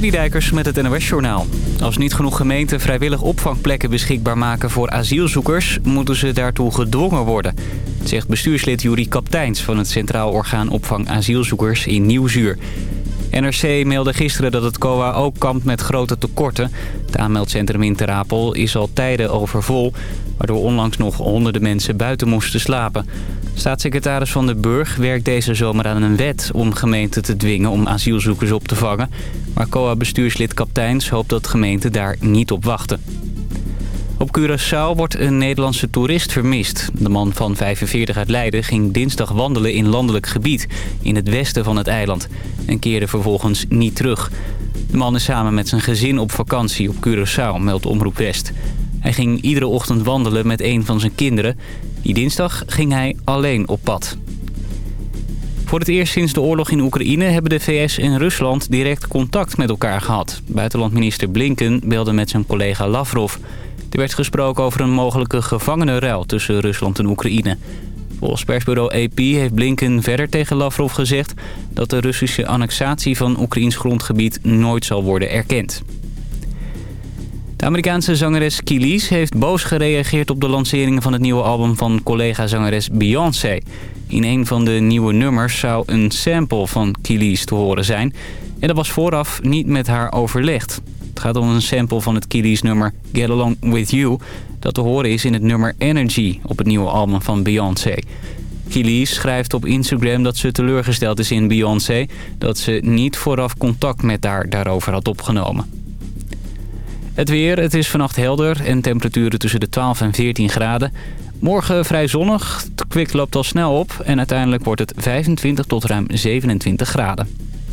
Dijkers met het NOS Journaal. Als niet genoeg gemeenten vrijwillig opvangplekken beschikbaar maken voor asielzoekers... moeten ze daartoe gedwongen worden. zegt bestuurslid Jurie Kapteins van het Centraal Orgaan Opvang Asielzoekers in Nieuwzuur. NRC meldde gisteren dat het COA ook kampt met grote tekorten. Het aanmeldcentrum in Terapel is al tijden overvol... waardoor onlangs nog honderden mensen buiten moesten slapen. Staatssecretaris Van de Burg werkt deze zomer aan een wet... om gemeenten te dwingen om asielzoekers op te vangen. Maar COA-bestuurslid Kapteins hoopt dat gemeenten daar niet op wachten. Op Curaçao wordt een Nederlandse toerist vermist. De man van 45 uit Leiden ging dinsdag wandelen in landelijk gebied... in het westen van het eiland en keerde vervolgens niet terug. De man is samen met zijn gezin op vakantie op Curaçao, meldt Omroep West. Hij ging iedere ochtend wandelen met een van zijn kinderen. Die dinsdag ging hij alleen op pad. Voor het eerst sinds de oorlog in Oekraïne hebben de VS en Rusland direct contact met elkaar gehad. Buitenlandminister Blinken belde met zijn collega Lavrov. Er werd gesproken over een mogelijke gevangenenruil tussen Rusland en Oekraïne. Volgens persbureau AP heeft Blinken verder tegen Lavrov gezegd... dat de Russische annexatie van Oekraïns grondgebied nooit zal worden erkend. De Amerikaanse zangeres Kelis heeft boos gereageerd op de lancering van het nieuwe album van collega-zangeres Beyoncé. In een van de nieuwe nummers zou een sample van Kelis te horen zijn. En dat was vooraf niet met haar overlegd. Het gaat om een sample van het Kelis nummer Get Along With You... dat te horen is in het nummer Energy op het nieuwe album van Beyoncé. Kelis schrijft op Instagram dat ze teleurgesteld is in Beyoncé... dat ze niet vooraf contact met haar daarover had opgenomen. Het weer, het is vannacht helder en temperaturen tussen de 12 en 14 graden. Morgen vrij zonnig, het kwik loopt al snel op en uiteindelijk wordt het 25 tot ruim 27 graden.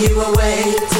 you away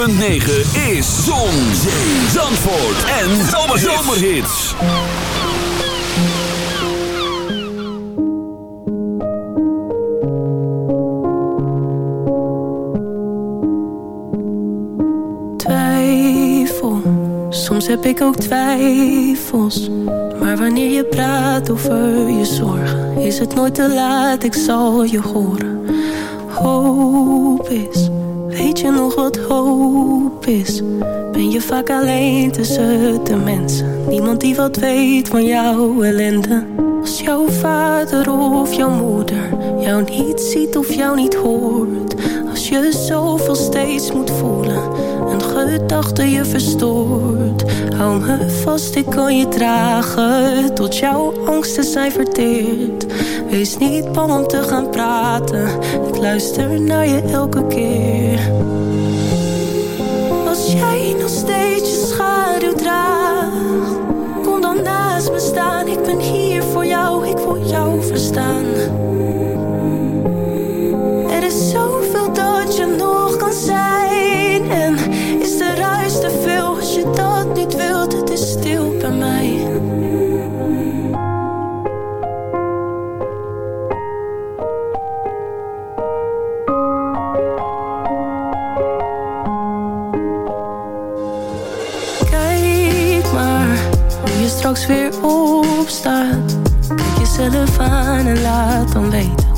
is Zon, Zandvoort en Zomerhits. Twijfel, soms heb ik ook twijfels. Maar wanneer je praat over je zorgen, is het nooit te laat, ik zal je horen. Hoop is wat hoop is? Ben je vaak alleen tussen de mensen? Niemand die wat weet van jouw ellende. Als jouw vader of jouw moeder jou niet ziet of jou niet hoort. Als je zoveel steeds moet voelen, een gedachte je verstoort. Hou me vast, ik kan je dragen, tot jouw angsten zijn verteerd. Wees niet bang om te gaan praten, ik luister naar je elke keer. Ik ben hier voor jou, ik wil jou verstaan. Er is zoveel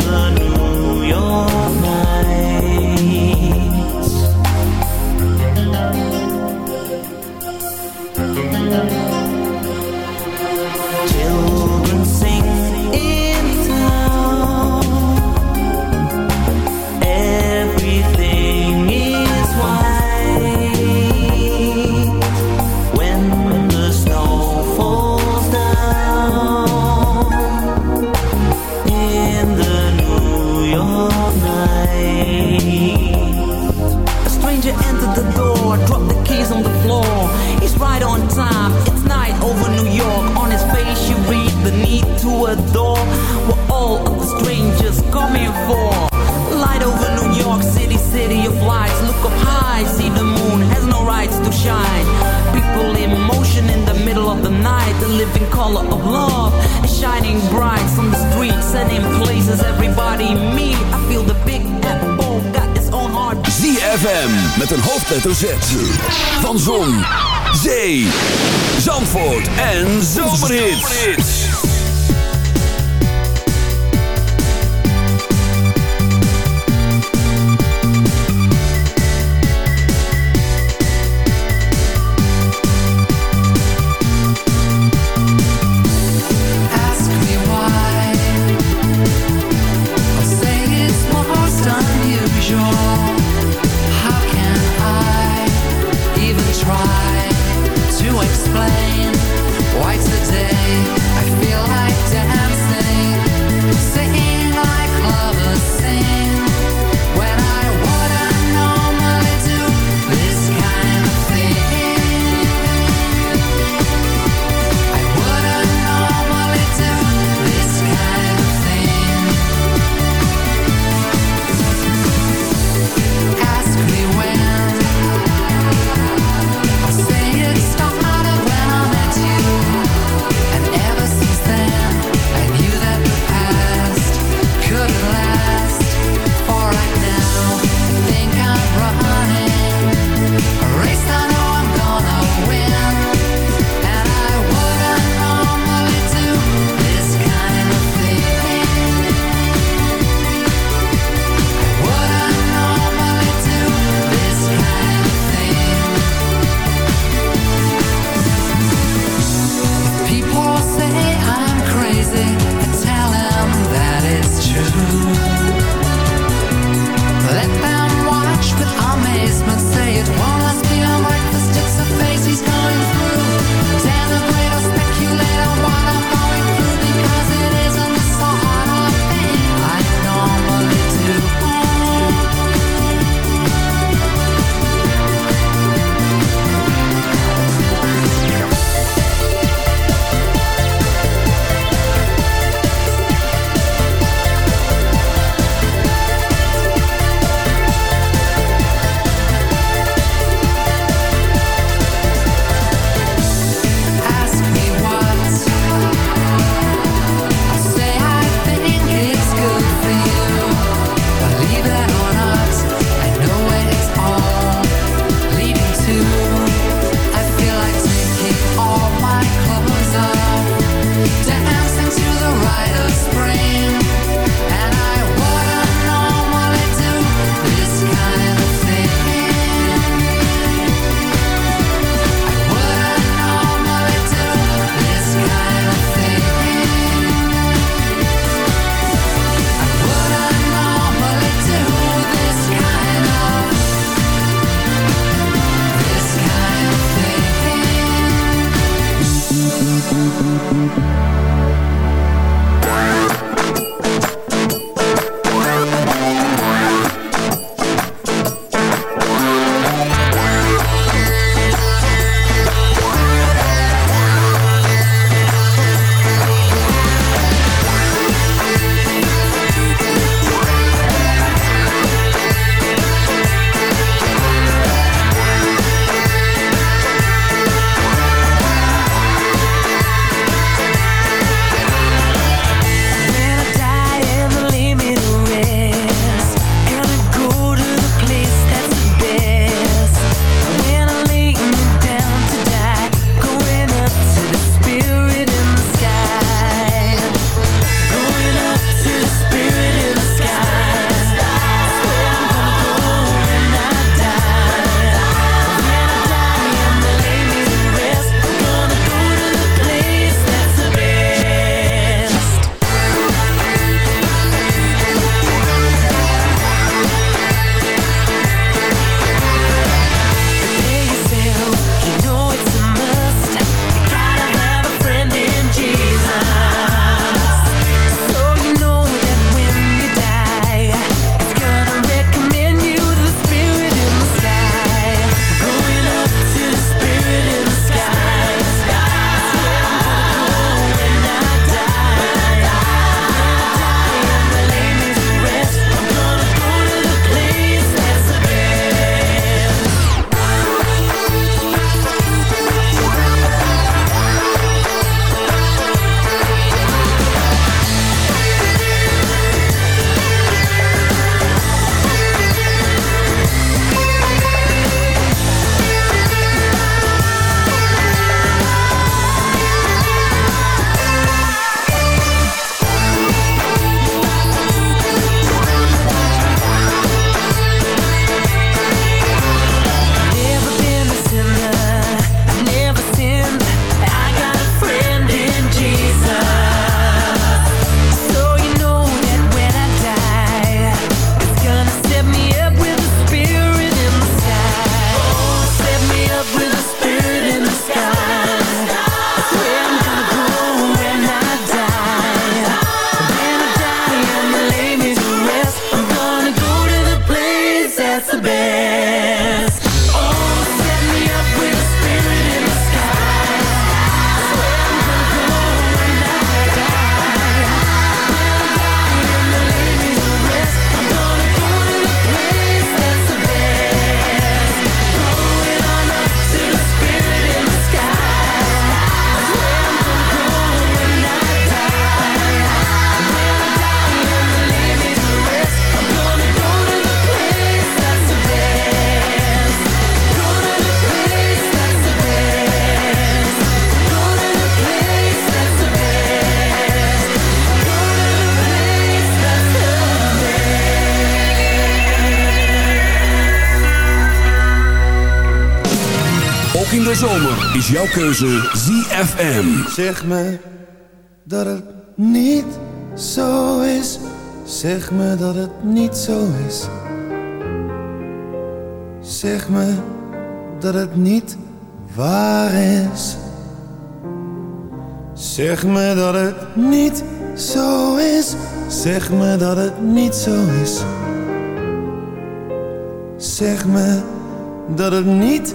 a New York. In de zomer is jouw keuze ZFM. Zeg me dat het niet zo is. Zeg me dat het niet zo is. Zeg me dat het niet waar is. Zeg me dat het niet zo is. Zeg me dat het niet zo is. Zeg me dat het niet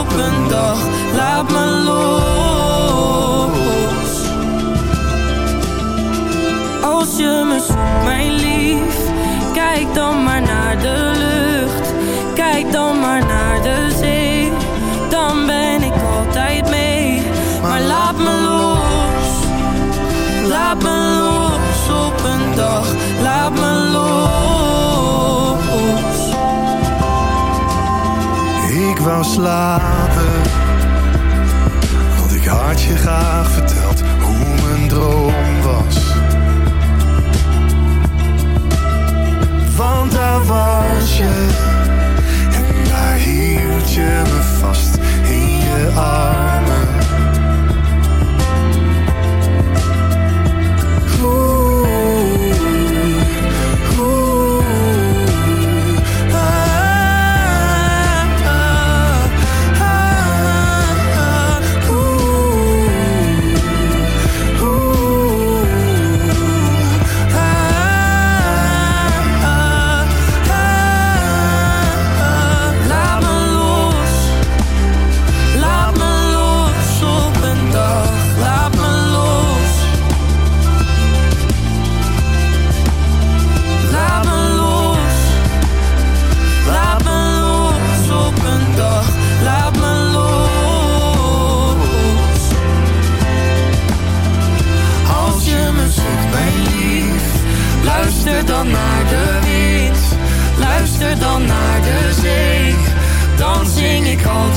op een dag, laat me los. Als je me zoekt, mijn lief, kijk dan maar Slapen, want ik had je graag verteld hoe mijn droom was. Want daar was je, en daar hield je me vast in je armen.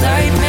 Light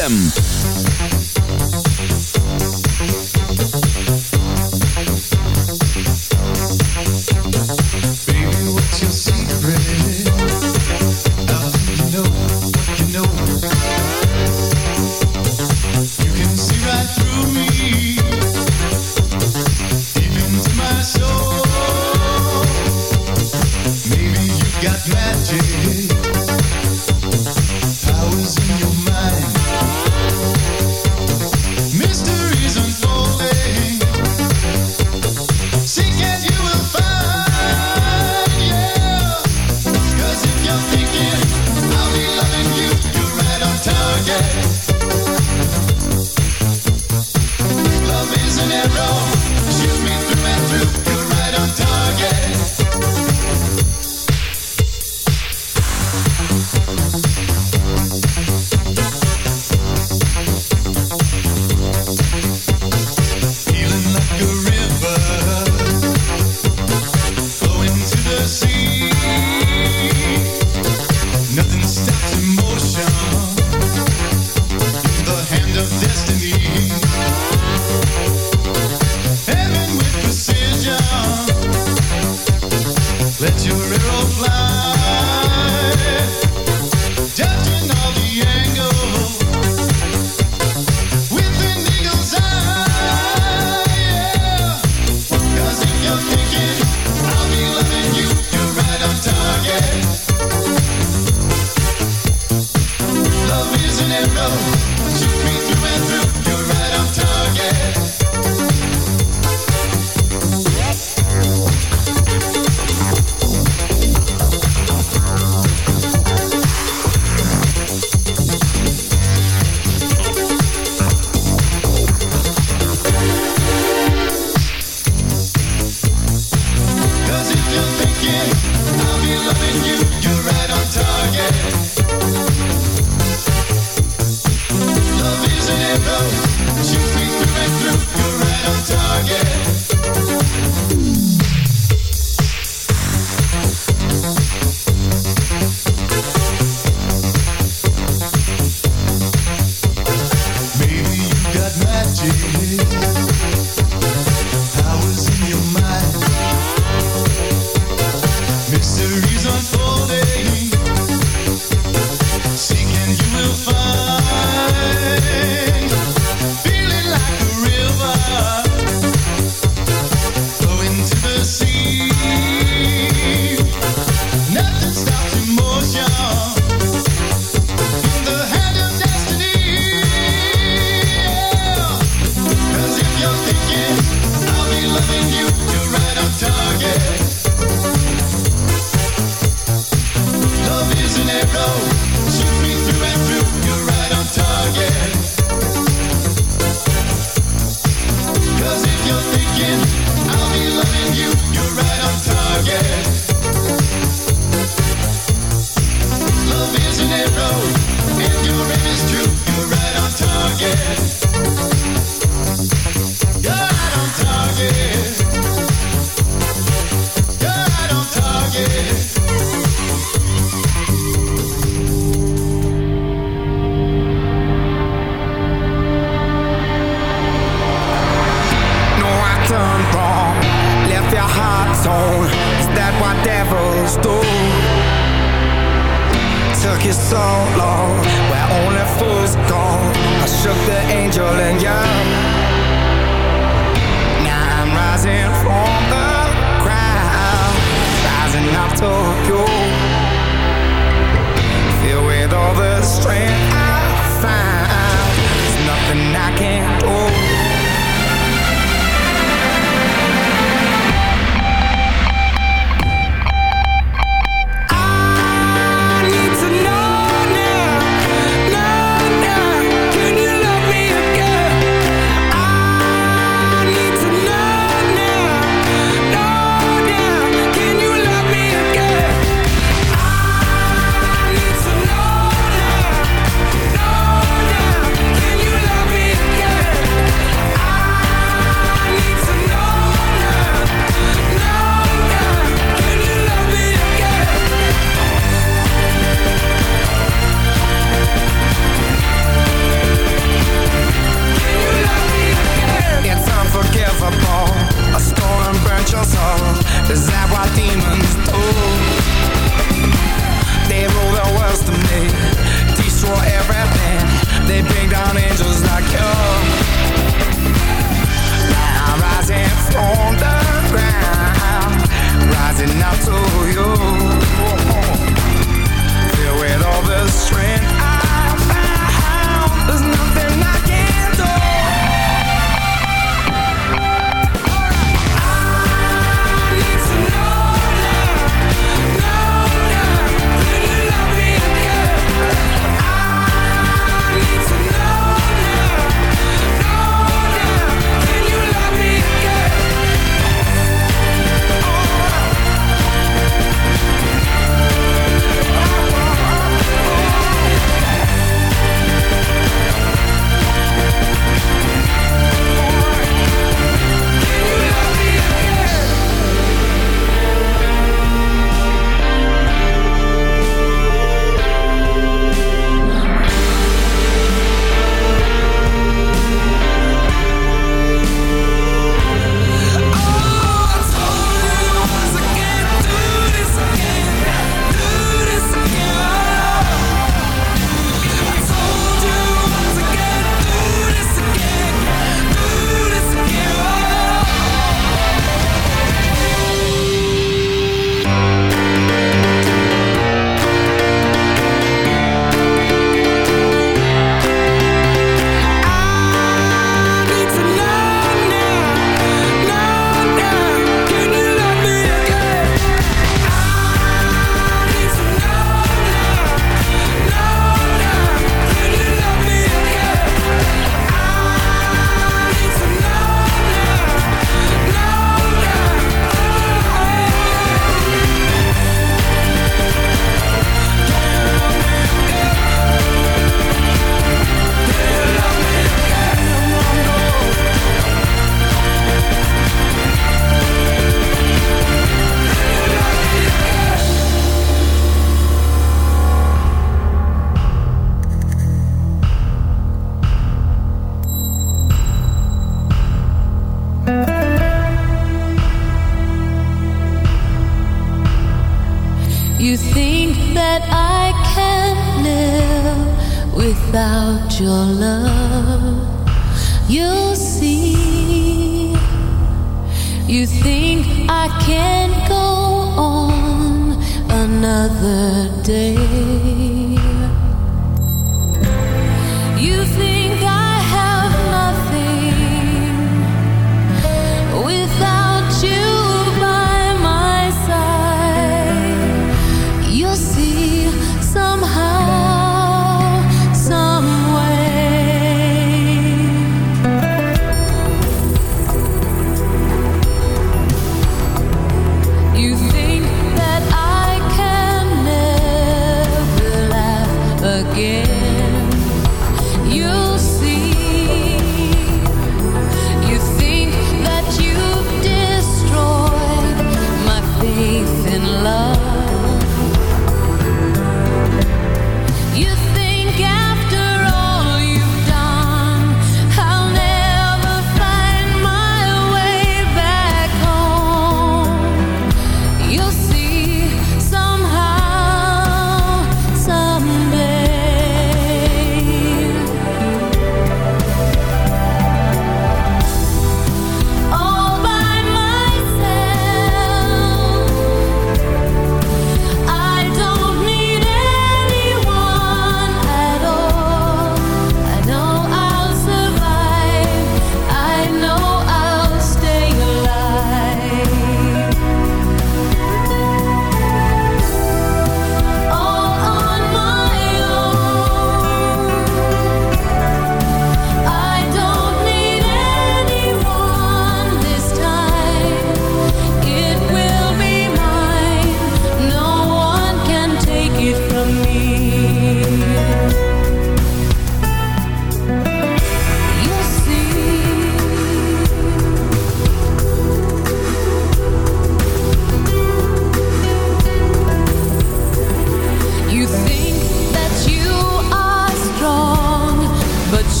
Love is an arrow, shoot me through and through, you're right on target.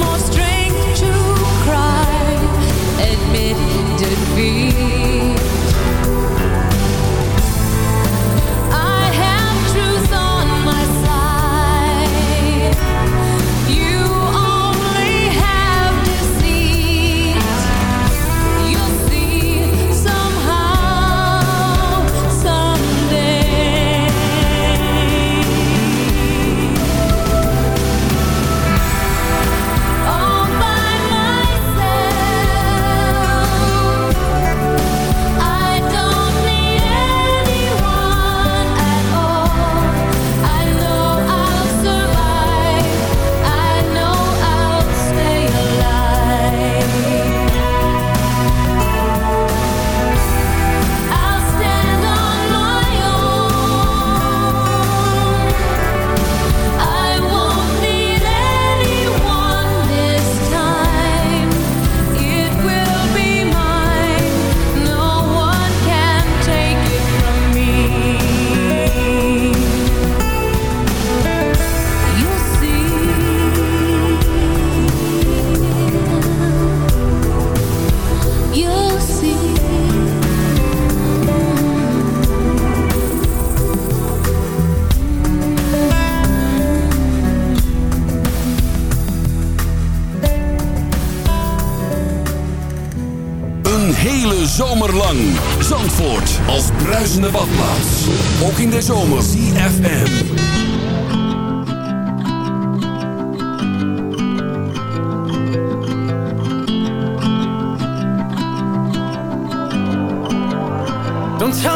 More strength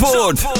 Zandvoort.